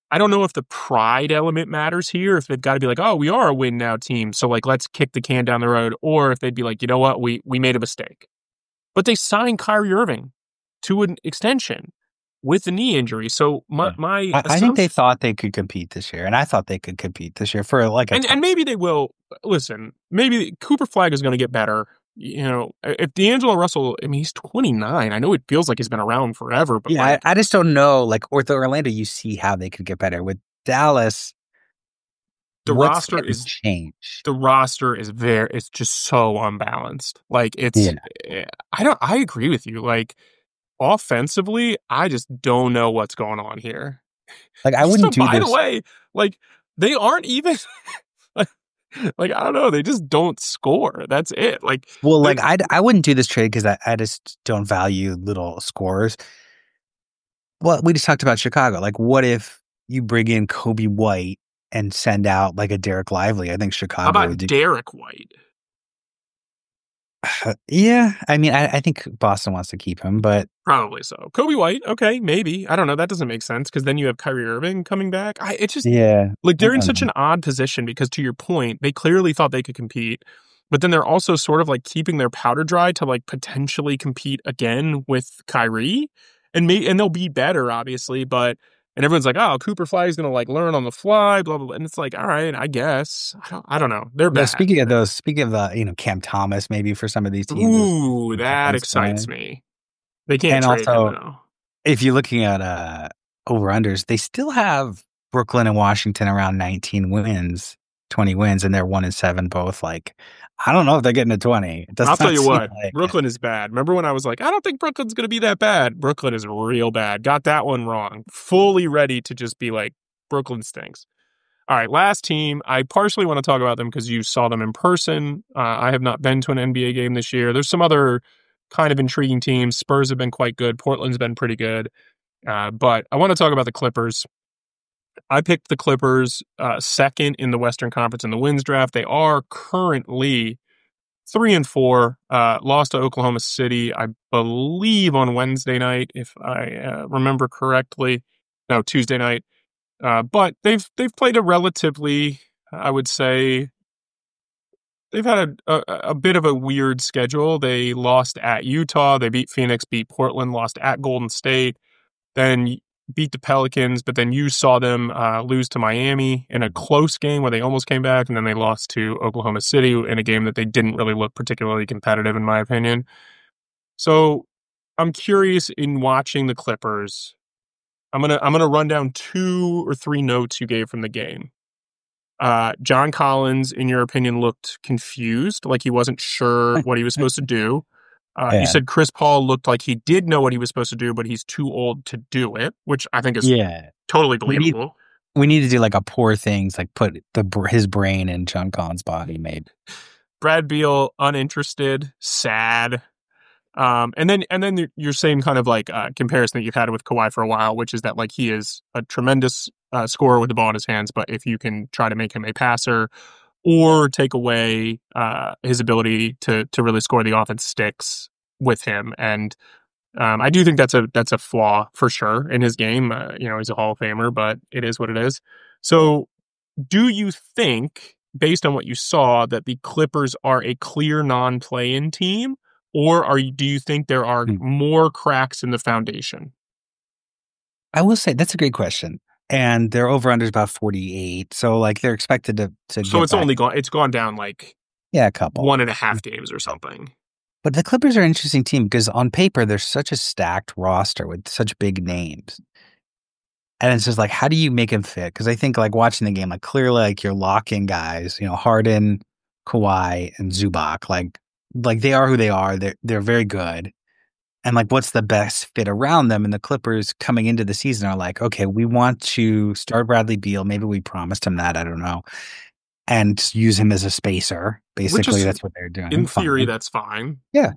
I don't know if the pride element matters here, if they've got to be like, oh, we are a win now team. So like let's kick the can down the road, or if they'd be like, you know what, we we made a mistake. But they signed Kyrie Irving to an extension with a knee injury. So my Yeah. my I, I think they thought they could compete this year, and I thought they could compete this year for like a and, and maybe they will. Listen, maybe Cooper Flagg is going to get better. You know, if D'Angelo Russell, I mean, he's 29. I know it feels like he's been around forever, but yeah, like, I, I just don't know. Like with Orlando, you see how they could get better. With Dallas, The roster is- change. the roster is very, it's just so unbalanced. Like it's, Yeah. eh, I don't, I agree with you. Like offensively, I just don't know what's going on here. Like I wouldn't so, do by this. the way, like they aren't even. [LAUGHS] like I don't know, they just don't score. That's it. Like well, like I I wouldn't do this trade because I, I just don't value little scores. Well, we just talked about Chicago. Like, what if you bring in Coby White and send out like a Dereck Lively? I think Chicago how about. Derek White? [SIGHS] yeah, I mean, I, I think Boston wants to keep him, but Probably so. Coby White, okay, maybe. I don't know. That doesn't make sense because then you have Kyrie Irving coming back. I it just yeah, like they're in such an odd position because to your point, they clearly thought they could compete. but then they're also sort of like keeping their powder dry to like potentially compete again with Kyrie, and may and they'll be better, obviously, but. And everyone's like, "Oh, Cooper Fly is going to like learn on the fly, blah blah blah." And it's like, "All right, I guess." I don't, I don't know. They're bad. speaking of those, speaking of the you know Cam Thomas, maybe for some of these teams. Ooh, that excites plan. me. They can't And also- him. If you're looking at uh over unders, they still have Brooklyn and Washington around 19 wins, 20 wins, and they're one and seven both. Like, I don't know if they're getting to 20. Does I'll tell you what, like. Brooklyn is bad. Remember when I was like, I don't think Brooklyn's going to be that bad. Brooklyn is real bad. Got that one wrong. Fully ready to just be like, Brooklyn stinks. All right, last team. I partially want to talk about them because you saw them in person. Uh, I have not been to an NBA game this year. There's some other kind of intriguing teams. Spurs have been quite good. Portland's been pretty good. Uh, but I want to talk about the Clippers. I picked the Clippers uh, second in the Western Conference in the wins draft. They are currently three and four. Uh, lost to Oklahoma City, I believe, on Wednesday night, if I uh, remember correctly. No, Tuesday night. Uh, but they've they've played a relatively, I would say, they've had a, a a bit of a weird schedule. They lost at Utah. They beat Phoenix, beat Portland, lost at Golden State, then beat the Pelicans. But then you saw them uh, lose to Miami in a close game where they almost came back, and then they lost to Oklahoma City in a game that they didn't really look particularly competitive, in my opinion. So I'm curious in watching the Clippers. I'm gonna I'm gonna run down two or three notes you gave from the game. Uh, John Collins, in your opinion, looked confused, like he wasn't sure [LAUGHS] what he was supposed to do. Uh, Yeah. You said Chris Paul looked like he did know what he was supposed to do, but he's too old to do it, which I think is Yeah. totally We need- believable. We need to do like a poor things, like put the his brain in John Collins' body, maybe. Brad Beal uninterested, sad. Um, and then and then your same kind of like uh, comparison that you've had with Kawhi for a while, which is that like he is a tremendous uh, scorer with the ball in his hands, but if you can try to make him a passer or take away uh, his ability to to really score, the offense sticks with him. And um, I do think that's a that's a flaw for sure in his game. Uh, you know, he's a Hall of Famer, but it is what it is. So, do you think, based on what you saw, that the Clippers are a clear non-play-in team, or are you, do you think there are Hmm. more cracks in the foundation? I will say that's a great question. And their over under is about 48. So like they're expected to, to So it's back- only gone. It's gone down like yeah, a couple. one and a half mm. games or something. But the Clippers are an interesting team because on paper they're such a stacked roster with such big names. And it's just like, how do you make them fit? Because I think like watching the game, like clearly like you're locking guys, you know, Harden, Kawhi, and Zubac. Like like they are who they are. They're they're very good. And like what's the best fit around them? And the Clippers coming into the season are like, okay, we want to start Bradley Beal. Maybe we promised him that. I don't know. And use him as a spacer. Basically, is- that's what they're doing. In theory, Fine. that's fine. Yeah.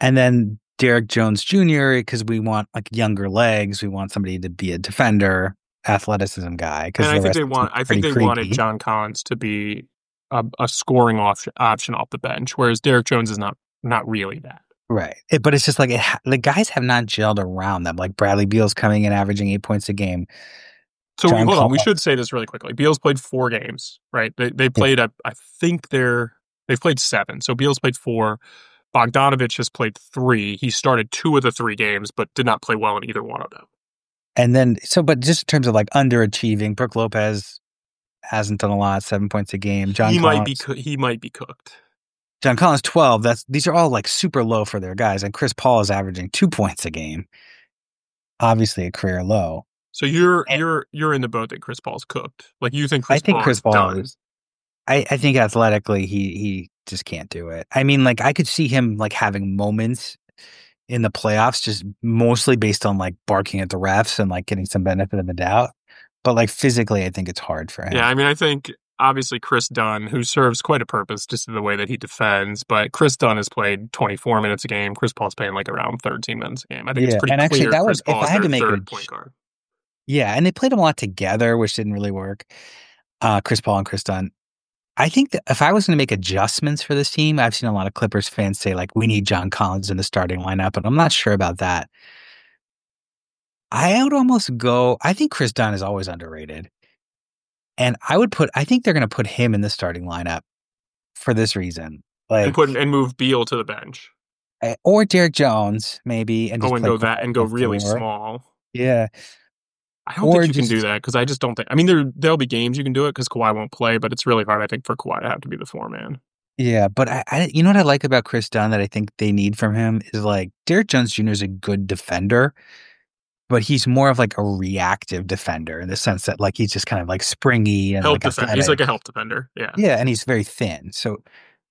And then Derrick Jones Jr. because we want like younger legs. We want somebody to be a defender, athleticism guy. Because And I think they want. I think they wanted John Collins to be a, a scoring off, option off the bench, whereas Derrick Jones is not not really that. Right. It- but it's just like it ha- the guys have not gelled around them. Like Bradley Beal's coming in averaging eight points a game. So John hold on, we should say this really quickly. Beal's played four games, right? They they played a, I think they're they've played seven. So Beal's played four. Bogdanovich has played three. He started two of the three games, but did not play well in either one of them. And then so, but just in terms of like underachieving, Brook Lopez hasn't done a lot. Seven points a game. John he Collins, might be he might be cooked. John Collins twelve. That's these are all like super low for their guys. And Chris Paul is averaging two points a game. Obviously a career low. So you're And- you're you're in the boat that Chris Paul's cooked. Like you think I Chris think Paul Chris Paul done. is. I, I think athletically he he just can't do it. I mean, like I could see him like having moments in the playoffs, just mostly based on like barking at the refs and like getting some benefit of the doubt. But like physically, I think it's hard for him. Yeah, I mean, I think obviously Kris Dunn, who serves quite a purpose just in the way that he defends, but Kris Dunn has played 24 minutes a game. Chris Paul's playing like around 13 minutes a game. I think Yeah, it's pretty and actually that Chris was- if I had to make a point guard. Yeah, and they played them a lot together, which didn't really work. Uh, Chris Paul and Kris Dunn. I think that if I was going to make adjustments for this team, I've seen a lot of Clippers fans say like we need John Collins in the starting lineup, but I'm not sure about that. I would almost go. I think Kris Dunn is always underrated, and I would put. I think they're going to put him in the starting lineup for this reason. Like and put and move Beal to the bench. uh, or Derrick Jones maybe, and just Oh, and go that and go really small. Yeah, I don't Or think you just- can do that because I just don't think. I mean, there there'll be games you can do it because Kawhi won't play, but it's really hard. I think for Kawhi to have to be the four man. yeah. But I, I, you know what I like about Kris Dunn that I think they need from him is like Derrick Jones Jr. is a good defender, but he's more of like a reactive defender in the sense that like he's just kind of like springy and Help like defender. He's like a help defender. Yeah. Yeah, and he's very thin. So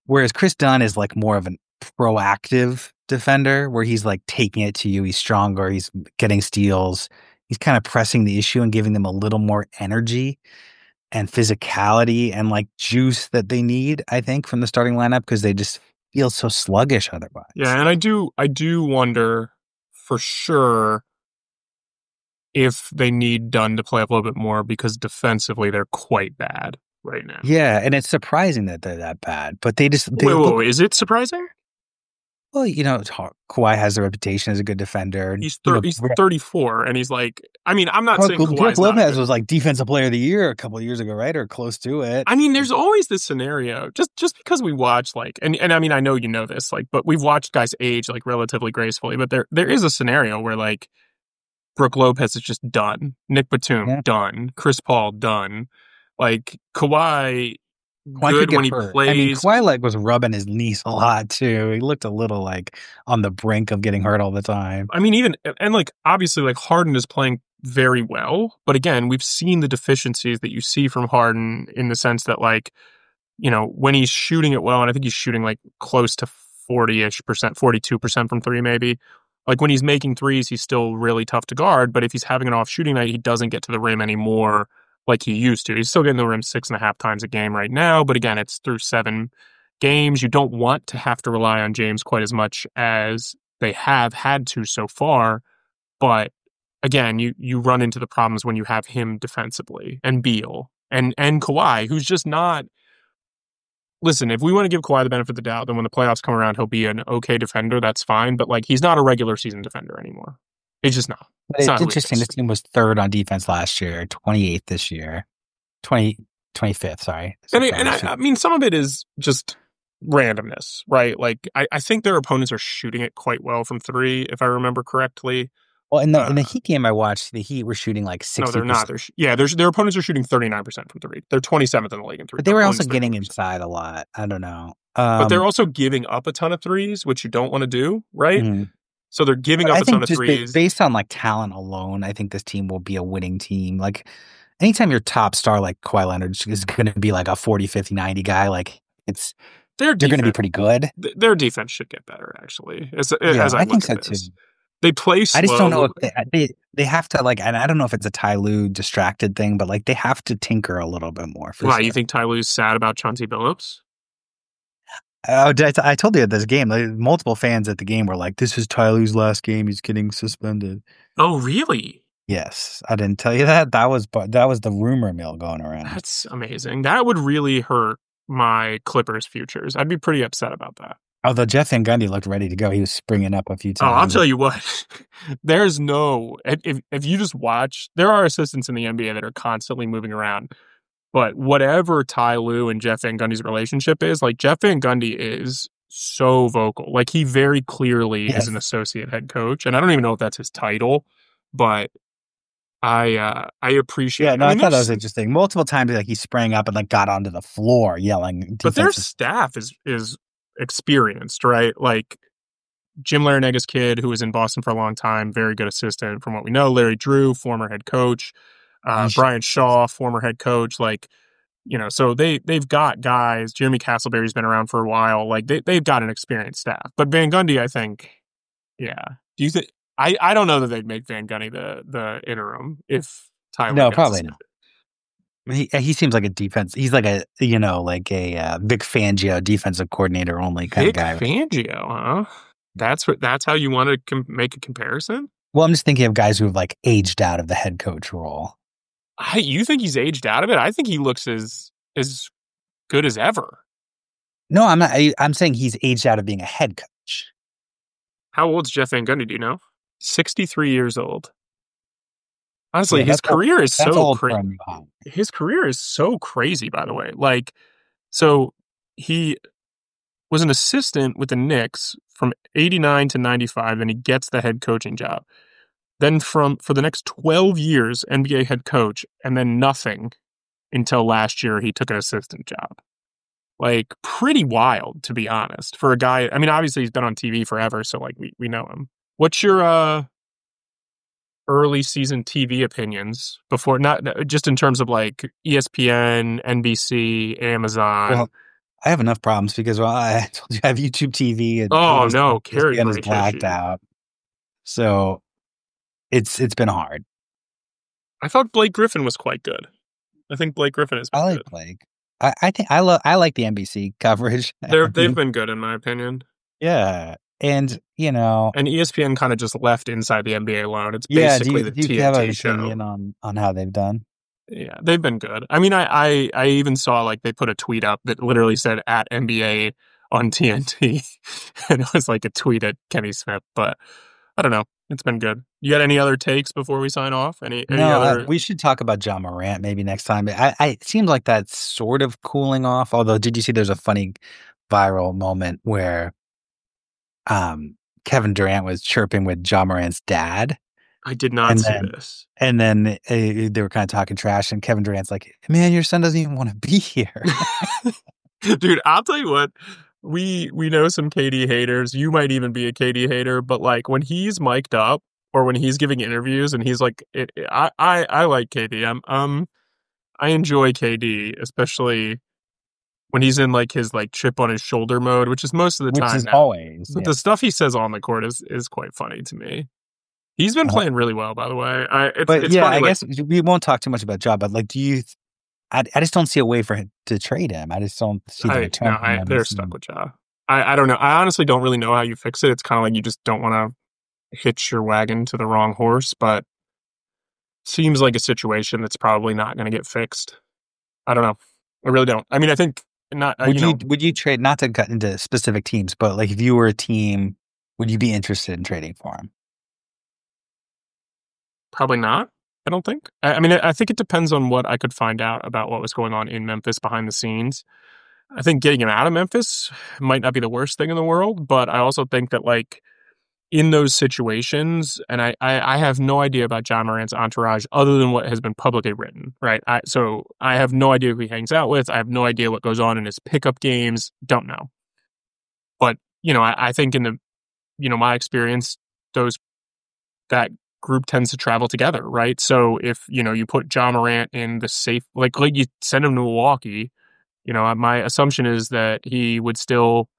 whereas Kris Dunn is like more of an proactive defender where he's like taking it to you, he's stronger, he's getting steals, he's kind of pressing the issue and giving them a little more energy and physicality and like juice that they need, I think, from the starting lineup because they just feel so sluggish otherwise. Yeah, and I do I do wonder for sure if they need Dunn to play up a little bit more because defensively they're quite bad right now. Yeah, and it's surprising that they're that bad, but they just they Wait, look- wait, is it surprising? well, you know. Kawhi has a reputation as a good defender. He's You know, he's 34 and he's like I mean, I'm not saying Kawhi's not Lopez was like defensive player of the year a couple of years ago, right, or close to it. I mean, there's always this scenario just just because we watch like and, and I mean I know you know this like but we've watched guys age like relatively gracefully but there there is a scenario where like Brook Lopez is just done, Nic Batum Yeah. done, Chris Paul done, like Kawhi, Kawhi good when he hurt. plays. I mean, Kawhi like was rubbing his knees a lot too. He looked a little like on the brink of getting hurt all the time. I mean, even and like obviously, like Harden is playing very well, but again, we've seen the deficiencies that you see from Harden in the sense that like, you know, when he's shooting it well, and I think he's shooting like close to forty ish percent, forty two percent from three, maybe. Like when he's making threes, he's still really tough to guard. But if he's having an off shooting night, he doesn't get to the rim anymore like he used to. He's still getting the rim six and a half times a game right now, but again, it's through seven games. You don't want to have to rely on James quite as much as they have had to so far. But again, you you run into the problems when you have him defensively and Beal and and Kawhi, who's just not. Listen, if we want to give Kawhi the benefit of the doubt, then when the playoffs come around, he'll be an okay defender. That's fine. But like, he's not a regular season defender anymore. He's just not. But It's it's not interesting. This team was third on defense last year, 28th this year, 20, 25th, sorry. And, I- and I, I mean, some of it is just randomness, right? Like, I, I think their opponents are shooting it quite well from three, if I remember correctly. Well, in the, in the uh, Heat game I watched, the Heat were shooting like 60%. No, they're not. They're sh- yeah, their their opponents are shooting thirty nine percent from three. They're twenty seventh in the league in three. But they were also getting 31%. inside a lot. I don't know. But Um, they're also giving up a ton of threes, which you don't want to do, right? mhm. So they're giving But up I a ton think of threes. based on like talent alone, I think this team will be a winning team. Like anytime your top star like Kawhi Leonard is going to be like a 40, 50, 90 guy, like it's their they're going to be pretty good. th- their defense should get better. Actually, as, Yeah, I, I think so this. too. They play. Slow. I just don't know if they, they they have to like, and I don't know if it's a Ty Lue distracted thing, but like they have to tinker a little bit more. Why sure. you think Ty Lue's sad about Chauncey Billups? Oh, I, t- I told you at this game, like, multiple fans at the game were like, "This is Ty Lue's last game. He's getting suspended." Oh, really? Yes, I didn't tell you that. That was that was the rumor mill going around. That's amazing. That would really hurt my Clippers futures. I'd be pretty upset about that. Although Jeff Van Gundy looked ready to go, he was springing up a few times. Oh. I'll tell you what. [LAUGHS] There's no if if- you just watch, there are assistants in the NBA that are constantly moving around. But whatever Ty Lue and Jeff Van Gundy's relationship is, like Jeff Van Gundy is so vocal. Like he very clearly Yes. is an associate head coach, and I don't even know if that's his title, but I uh I appreciate. Yeah, no, I, mean, thought that was interesting. Multiple times, like he sprang up and like got onto the floor yelling. but their staff is is experienced, right? Like Jim Larranaga's kid, who was in Boston for a long time, very good assistant from what we know. Larry Drew, former head coach. Uh, Brian Shaw, former head coach. Like, you know, so they they've got guys. Jeremy Castleberry's been around for a while. Like they they've got an experienced staff. But Van Gundy, I think, yeah. Do you think? I I don't know that they'd make Van Gundy the the interim if Tyler. No, probably suspended. He, he seems like a defense. He's like a you know like a uh, Vic Fangio defensive coordinator only kind Vic of guy. Vic Fangio, huh? That's what. That's how you want to com- make a comparison. Well, I'm just thinking of guys who have like aged out of the head coach role. I, you think he's aged out of it? I think he looks as as good as ever. No, I'm not. I, I'm saying he's aged out of being a head coach. How old's Jeff Van Gundy? Do you know? Sixty three years old. Honestly, Yeah, his career is so crazy. for a new hire. His career is so crazy. By the way, like, so he was an assistant with the Knicks from 89 to 95 and he gets the head coaching job then from for the next 12 years NBA head coach and then nothing until last year he took an assistant job like pretty wild to be honest for a guy I mean obviously he's been on TV forever so like we we know him what's your uh early season TV opinions before not uh, just in terms of like ESPN, NBC, Amazon. Well, I have enough problems because well, I [LAUGHS] told you I have YouTube TV. And Oh, no, carry is blacked out. So it's it's been hard. I thought Blake Griffin was quite good. I think Blake Griffin is. I like good. Blake. I, I think I love I like the NBC coverage. [LAUGHS] They're, they've [LAUGHS] been good in my opinion. yeah, and you know, And ESPN kind of just left inside the NBA alone. It's yeah. Do basically you, the do you have an TNT show. opinion on on how they've done? Yeah, they've been good. I mean, I, I I even saw like they put a tweet up that literally said at NBA on TNT, [LAUGHS] and it was like a tweet at Kenny Smith. But I don't know. It's been good. You got any other takes before we sign off? Any any no, other? uh, we should talk about Ja Morant maybe next time. I, I it seems like that's sort of cooling off. Although, did you see there's a funny viral moment where um Kevin Durant was chirping with Ja Morant's dad, I did not and see then- this. and then uh, they were kind of talking trash, and Kevin Durant's like, "Man, your son doesn't even want to be here." [LAUGHS] Dude, I'll tell you what. We we know some KD haters. You might even be a KD hater, but like when he's mic'd up or when he's giving interviews and he's like, it, I I I like KD. I'm um I enjoy KD, especially when he's in like his like chip on his shoulder mode, which is most of the Which time. is now. always. But yeah. the stuff he says on the court is is quite funny to me. He's been Uh-huh. playing really well, by the way. I it's, but it's yeah, funny, I like, guess we won't talk too much about Ja. But like, do you? I, I just don't see a way for him to trade him. I just don't see the return. no, I, they're stuck with Ja. I, I don't know. I honestly don't really know how you fix it. It's kind of like you just don't want to hitch your wagon to the wrong horse, but seems like a situation that's probably not going to get fixed. I don't know. I really don't. I mean, I think not. Uh, Would you you, know, would you trade not to cut into specific teams, but like if you were a team, would you be interested in trading for him? probably not. I don't think. I, I mean, I, I think it depends on what I could find out about what was going on in Memphis behind the scenes. I think getting him out of Memphis might not be the worst thing in the world, but I also think that like in those situations, and I, I, I have no idea about Ja Morant's entourage other than what has been publicly written, right? I, so I have no idea who he hangs out with. I have no idea what goes on in his pickup games. Don't know. But, you know, I, I think in the, you know, my experience, those, that group tends to travel together, right? So if, you know, you put Ja Morant in the safe, like, like you send him to Milwaukee, you know, uh, my assumption is that he would still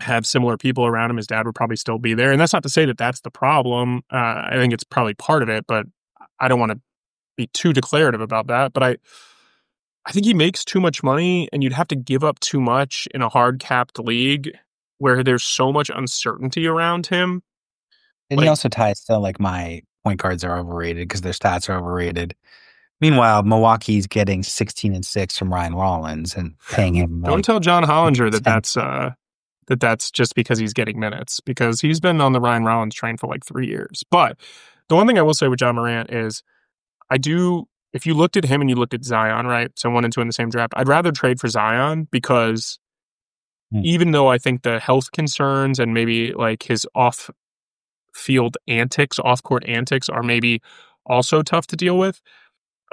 have similar people around him. His dad would probably still be there. And that's not to say that that's the problem. Uh, I think it's probably part of it, but I don't want to be too declarative about that. But I, I think he makes too much money and you'd have to give up too much in a hard capped league where there's so much uncertainty around him. And Like- he also ties to like my point guards are overrated because their stats are overrated. Meanwhile, Milwaukee's getting 16 and 6 from Ryan Rollins and paying him Don't like, tell John Hollinger that that's uh that that's just because he's getting minutes because he's been on the Ryan Rollins train for like three years. But the one thing I will say with Ja Morant is I do if you looked at him and you looked at Zion, right? So one and two in the same draft, I'd rather trade for Zion because Hmm. even though I think the health concerns and maybe like his off field antics, off court antics are maybe also tough to deal with.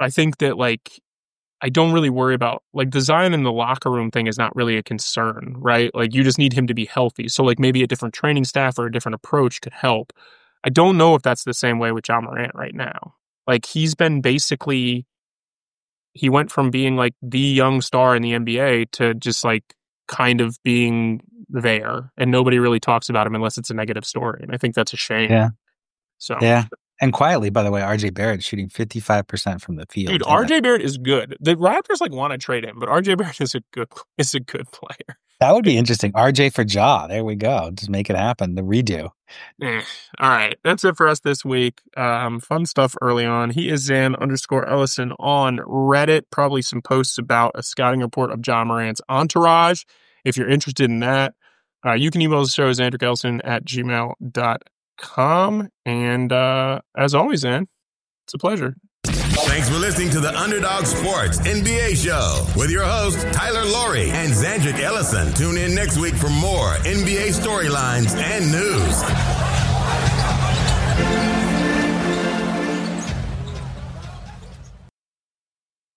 I think that like I don't really worry about like the Zion in the locker room thing is not really a concern, right? Like you just need him to be healthy. So like maybe a different training staff or a different approach could help. I don't know if that's the same way with Ja Morant right now. Like he's been basically he went from being like the young star in the NBA to just like kind of being there and nobody really talks about him unless it's a negative story. And I think that's a shame. Yeah. So Yeah. And quietly, by the way, RJ Barrett shooting 55% from the field. Dude, that- RJ Barrett is good. The Raptors like want to trade him, but RJ Barrett is a good is a good player. That would be interesting. RJ for Ja. There we go. Just make it happen. The redo. Eh. All right, that's it for us this week. Um, fun stuff early on. He is Zan underscore Ellison on Reddit. Probably some posts about a scouting report of Ja Morant's entourage. If you're interested in that, uh, you can email the show Zandrick Ellison at gmail.com com. And uh, as always, Ann, it's a pleasure. Thanks for listening to the Underdog Sports NBA Show with your hosts, Tyler Laurie and Zandrick Ellison. Tune in next week for more NBA storylines and news.